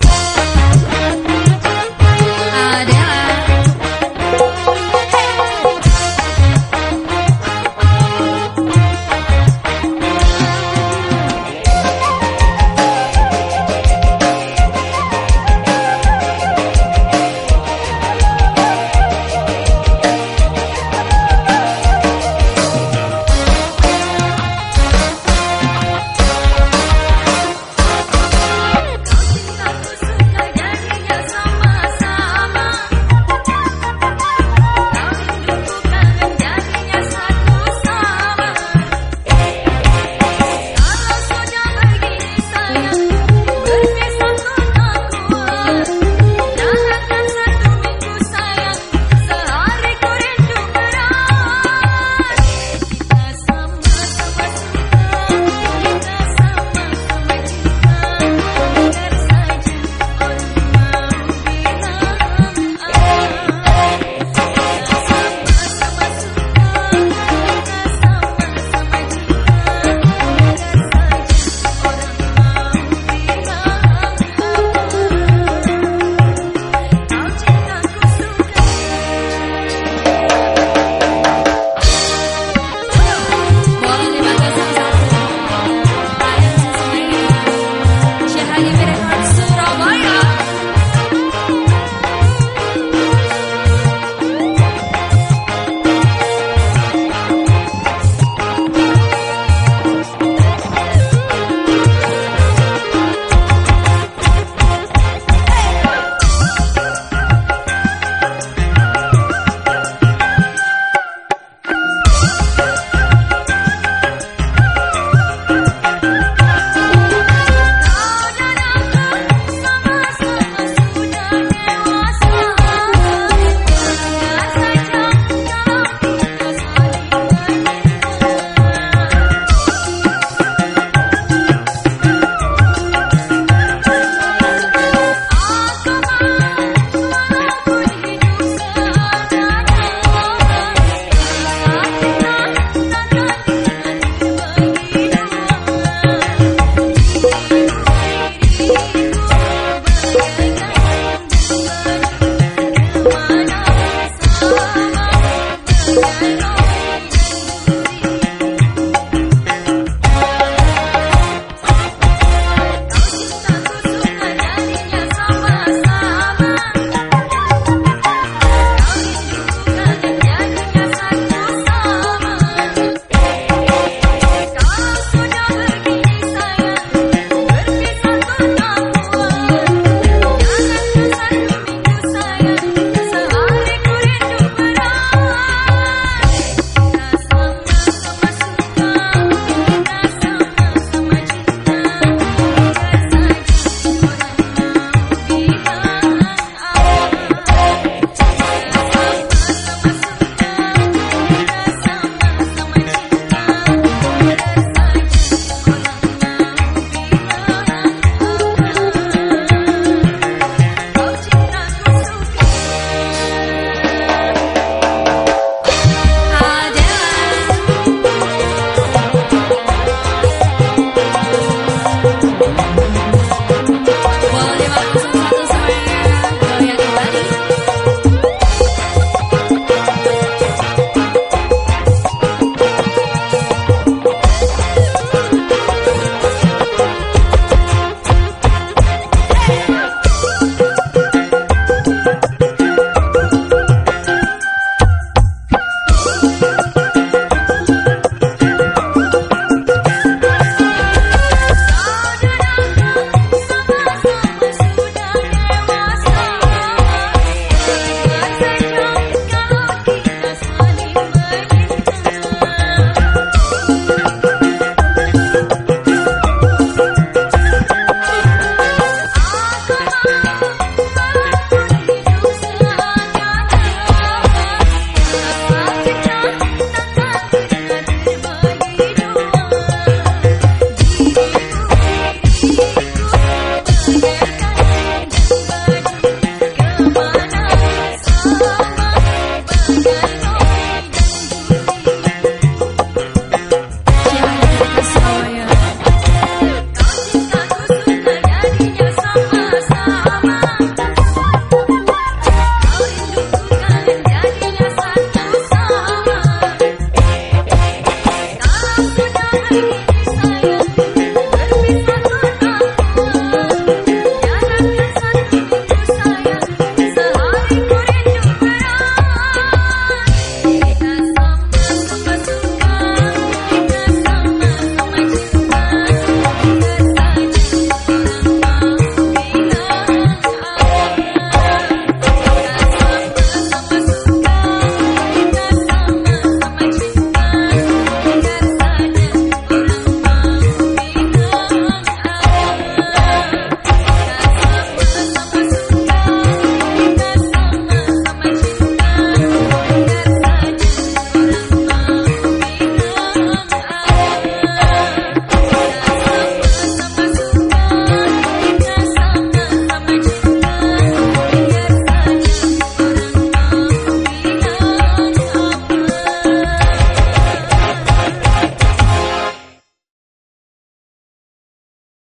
Bye.